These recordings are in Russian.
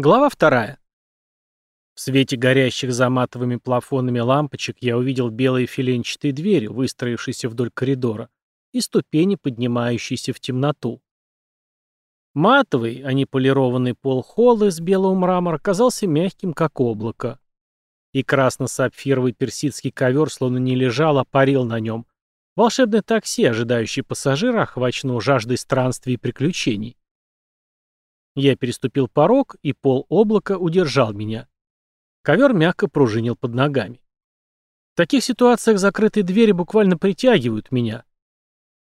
Глава вторая. В свете горящих за матовыми плафонами лампочек я увидел белые филенчатые двери, выстроившиеся вдоль коридора, и ступени, поднимающиеся в темноту. Матовый, а не полированный пол холла из белого мрамора казался мягким, как облако. И красно-сапфировый персидский ковер словно не лежал, а парил на нем. Волшебное такси, ожидающее пассажира, охваченного жаждой странствий и приключений. Я переступил порог, и пол облака удержал меня. Ковер мягко пружинил под ногами. В таких ситуациях закрытые двери буквально притягивают меня.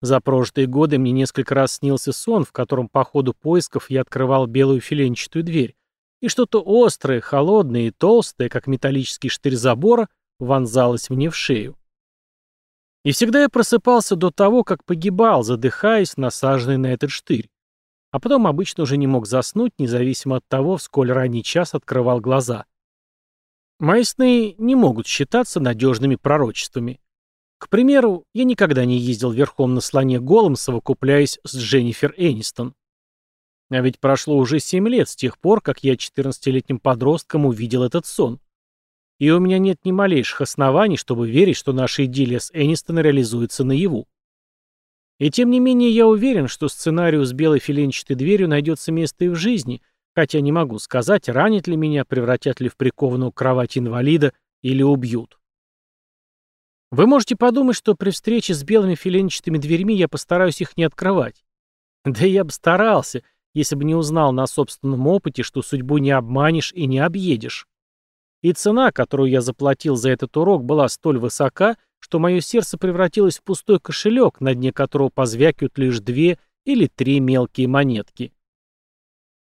За прожитые годы мне несколько раз снился сон, в котором по ходу поисков я открывал белую филенчатую дверь, и что-то острое, холодное и толстое, как металлический штырь забора, вонзалось мне в шею. И всегда я просыпался до того, как погибал, задыхаясь, насаженный на этот штырь а потом обычно уже не мог заснуть, независимо от того, в сколь ранний час открывал глаза. Мои сны не могут считаться надежными пророчествами. К примеру, я никогда не ездил верхом на слоне голым, совокупляясь с Дженнифер Энистон. А ведь прошло уже семь лет с тех пор, как я 14-летним подростком увидел этот сон. И у меня нет ни малейших оснований, чтобы верить, что наша идиллия с Энистон реализуется наяву. И тем не менее я уверен, что сценарию с белой филенчатой дверью найдется место и в жизни, хотя не могу сказать, ранит ли меня, превратят ли в прикованную кровать инвалида или убьют. Вы можете подумать, что при встрече с белыми филенчатыми дверьми я постараюсь их не открывать. Да я бы старался, если бы не узнал на собственном опыте, что судьбу не обманешь и не объедешь. И цена, которую я заплатил за этот урок, была столь высока, что мое сердце превратилось в пустой кошелек, на дне которого позвякивают лишь две или три мелкие монетки.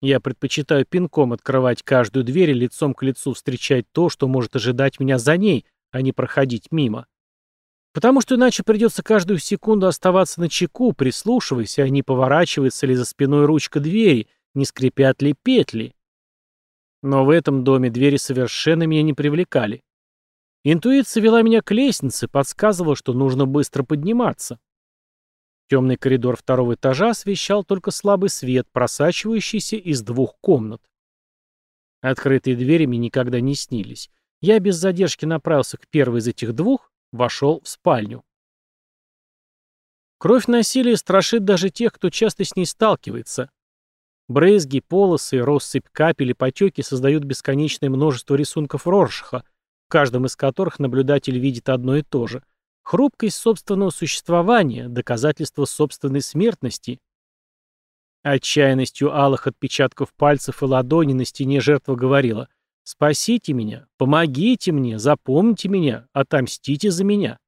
Я предпочитаю пинком открывать каждую дверь и лицом к лицу встречать то, что может ожидать меня за ней, а не проходить мимо. Потому что иначе придется каждую секунду оставаться на чеку, прислушиваясь, а не поворачивается ли за спиной ручка двери, не скрипят ли петли. Но в этом доме двери совершенно меня не привлекали. Интуиция вела меня к лестнице, подсказывала, что нужно быстро подниматься. Темный коридор второго этажа освещал только слабый свет, просачивающийся из двух комнат. Открытые двери мне никогда не снились. Я без задержки направился к первой из этих двух, вошел в спальню. Кровь насилия страшит даже тех, кто часто с ней сталкивается. Брызги, полосы, россыпь капель и потеки создают бесконечное множество рисунков Роршаха, в каждом из которых наблюдатель видит одно и то же. Хрупкость собственного существования, доказательство собственной смертности. Отчаянностью алых отпечатков пальцев и ладони на стене жертва говорила «Спасите меня, помогите мне, запомните меня, отомстите за меня».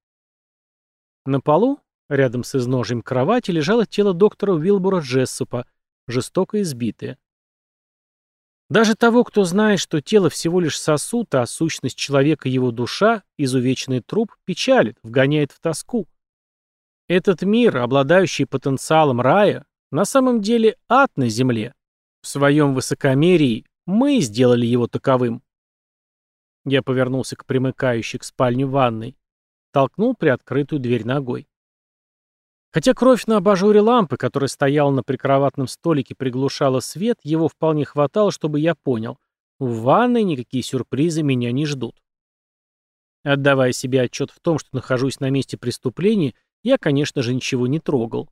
На полу, рядом с изножием кровати, лежало тело доктора Уилбура Джессопа, жестоко избитое. Даже того, кто знает, что тело всего лишь сосуд, а сущность человека его душа, изувеченный труп, печалит, вгоняет в тоску. Этот мир, обладающий потенциалом рая, на самом деле ад на земле. В своем высокомерии мы сделали его таковым. Я повернулся к примыкающей к спальне ванной, толкнул приоткрытую дверь ногой. Хотя кровь на абажуре лампы, которая стояла на прикроватном столике, приглушала свет, его вполне хватало, чтобы я понял. В ванной никакие сюрпризы меня не ждут. Отдавая себе отчет в том, что нахожусь на месте преступления, я, конечно же, ничего не трогал.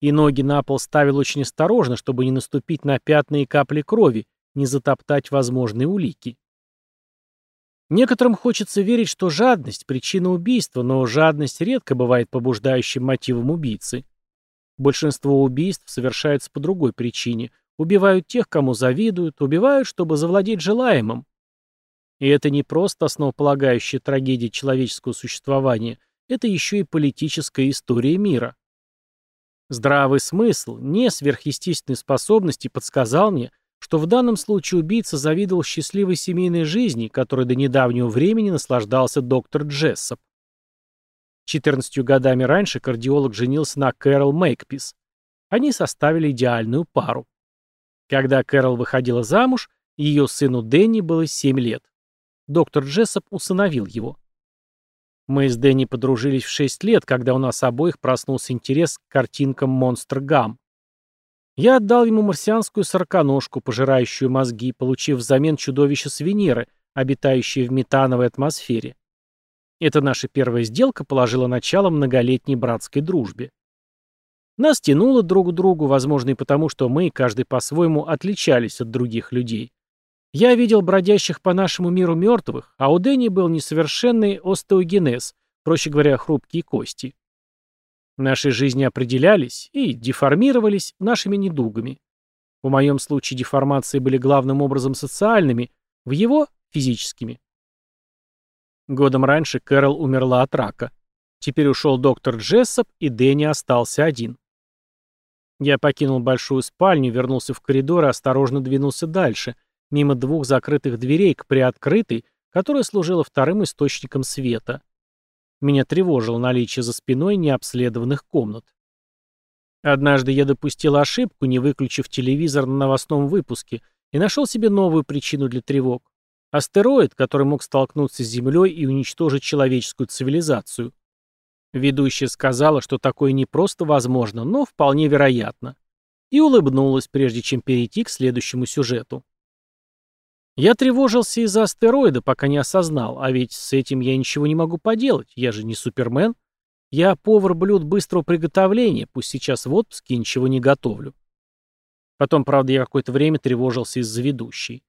И ноги на пол ставил очень осторожно, чтобы не наступить на пятна и капли крови, не затоптать возможные улики. Некоторым хочется верить, что жадность – причина убийства, но жадность редко бывает побуждающим мотивом убийцы. Большинство убийств совершаются по другой причине. Убивают тех, кому завидуют, убивают, чтобы завладеть желаемым. И это не просто основополагающая трагедия человеческого существования, это еще и политическая история мира. Здравый смысл, не сверхъестественные способности подсказал мне – что в данном случае убийца завидовал счастливой семейной жизни, которой до недавнего времени наслаждался доктор Джессоп. 14 годами раньше кардиолог женился на Кэрол Мейкпис. Они составили идеальную пару. Когда Кэрол выходила замуж, ее сыну Дэнни было 7 лет. Доктор Джессоп усыновил его. Мы с Дэнни подружились в 6 лет, когда у нас обоих проснулся интерес к картинкам «Монстр Гам». Я отдал ему марсианскую сороконожку, пожирающую мозги, получив взамен чудовище с Венеры, обитающее в метановой атмосфере. Эта наша первая сделка положила начало многолетней братской дружбе. Нас тянуло друг к другу, возможно, и потому, что мы, каждый по-своему, отличались от других людей. Я видел бродящих по нашему миру мертвых, а у Дэнни был несовершенный остеогенез, проще говоря, хрупкие кости. Наши жизни определялись и деформировались нашими недугами. В моем случае деформации были главным образом социальными, в его – физическими. Годом раньше Кэрол умерла от рака. Теперь ушел доктор Джессоп, и Дэнни остался один. Я покинул большую спальню, вернулся в коридор и осторожно двинулся дальше, мимо двух закрытых дверей к приоткрытой, которая служила вторым источником света. Меня тревожило наличие за спиной необследованных комнат. Однажды я допустил ошибку, не выключив телевизор на новостном выпуске, и нашел себе новую причину для тревог. Астероид, который мог столкнуться с Землей и уничтожить человеческую цивилизацию. Ведущая сказала, что такое не просто возможно, но вполне вероятно. И улыбнулась, прежде чем перейти к следующему сюжету. Я тревожился из-за астероида, пока не осознал, а ведь с этим я ничего не могу поделать, я же не супермен. Я повар блюд быстрого приготовления, пусть сейчас в отпуске ничего не готовлю. Потом, правда, я какое-то время тревожился из-за ведущей.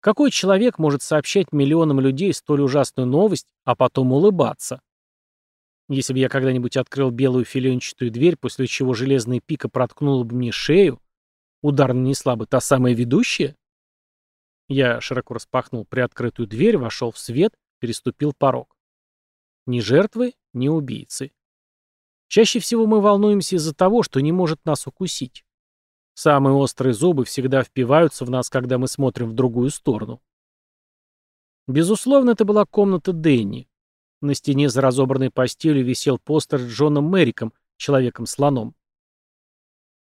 Какой человек может сообщать миллионам людей столь ужасную новость, а потом улыбаться? Если бы я когда-нибудь открыл белую филенчатую дверь, после чего железная пика проткнула бы мне шею, удар нанесла бы та самая ведущая? Я широко распахнул приоткрытую дверь, вошел в свет, переступил порог. Ни жертвы, ни убийцы. Чаще всего мы волнуемся из-за того, что не может нас укусить. Самые острые зубы всегда впиваются в нас, когда мы смотрим в другую сторону. Безусловно, это была комната Дэнни. На стене за разобранной постелью висел постер с Джоном Мэриком, человеком-слоном.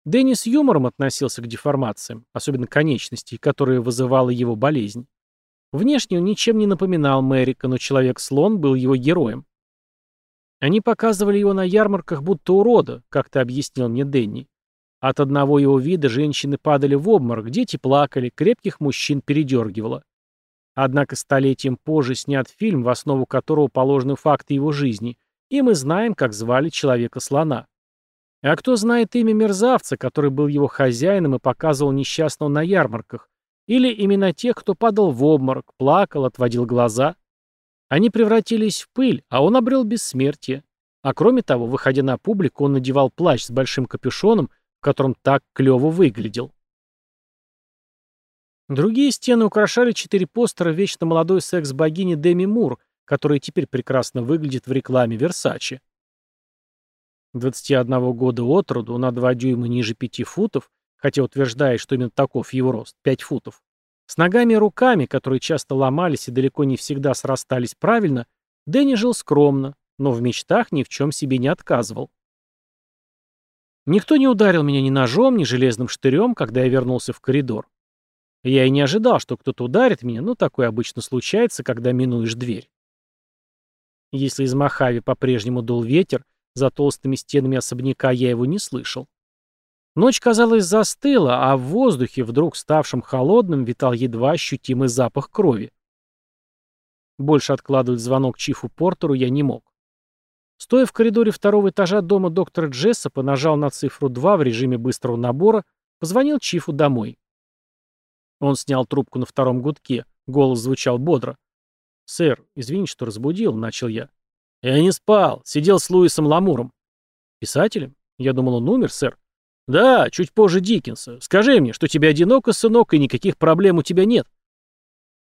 Дэнни с юмором относился к деформациям, особенно конечностей, которые вызывала его болезнь. Внешне он ничем не напоминал Мэрика, но Человек-слон был его героем. Они показывали его на ярмарках будто урода, как-то объяснил мне Дэнни. От одного его вида женщины падали в обморок, дети плакали, крепких мужчин передергивало. Однако столетием позже снят фильм, в основу которого положены факты его жизни, и мы знаем, как звали Человека-слона. А кто знает имя мерзавца, который был его хозяином и показывал несчастного на ярмарках? Или именно тех, кто падал в обморок, плакал, отводил глаза? Они превратились в пыль, а он обрел бессмертие. А кроме того, выходя на публику, он надевал плащ с большим капюшоном, в котором так клево выглядел. Другие стены украшали четыре постера вечно молодой секс-богини Деми Мур, которая теперь прекрасно выглядит в рекламе Версачи. 21 года от роду, на 2 дюйма ниже 5 футов, хотя утверждает, что именно таков его рост, 5 футов, с ногами и руками, которые часто ломались и далеко не всегда срастались правильно, Дэнни жил скромно, но в мечтах ни в чем себе не отказывал. Никто не ударил меня ни ножом, ни железным штырем, когда я вернулся в коридор. Я и не ожидал, что кто-то ударит меня, но такое обычно случается, когда минуешь дверь. Если из Махави по-прежнему дул ветер, за толстыми стенами особняка я его не слышал. Ночь, казалось, застыла, а в воздухе, вдруг ставшем холодным, витал едва ощутимый запах крови. Больше откладывать звонок Чифу Портеру я не мог. Стоя в коридоре второго этажа дома доктора Джессопа, нажал на цифру 2 в режиме быстрого набора, позвонил Чифу домой. Он снял трубку на втором гудке, голос звучал бодро. «Сэр, извините, что разбудил», — начал я. «Я не спал. Сидел с Луисом Ламуром». «Писателем? Я думал, он умер, сэр». «Да, чуть позже Диккенса. Скажи мне, что тебе одиноко, сынок, и никаких проблем у тебя нет».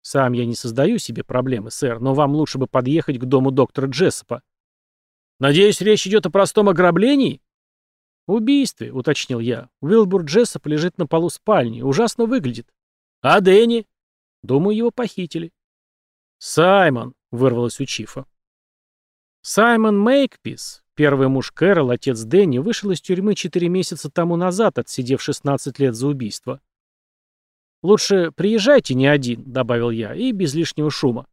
«Сам я не создаю себе проблемы, сэр, но вам лучше бы подъехать к дому доктора Джессопа». «Надеюсь, речь идет о простом ограблении?» «Убийстве», — уточнил я. Уилбур Джессоп лежит на полу спальни. Ужасно выглядит. «А Дэнни?» «Думаю, его похитили». «Саймон», — вырвалось у Чифа. Саймон Мейкпис, первый муж Кэрол, отец Дэнни, вышел из тюрьмы 4 месяца тому назад, отсидев 16 лет за убийство. «Лучше приезжайте не один», — добавил я, — «и без лишнего шума».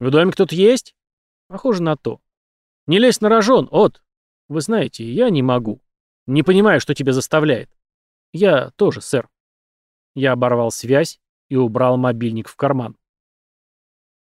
«В доме кто-то есть?» «Похоже на то». «Не лезь на рожон, от!» «Вы знаете, я не могу. Не понимаю, что тебя заставляет». «Я тоже, сэр». Я оборвал связь и убрал мобильник в карман.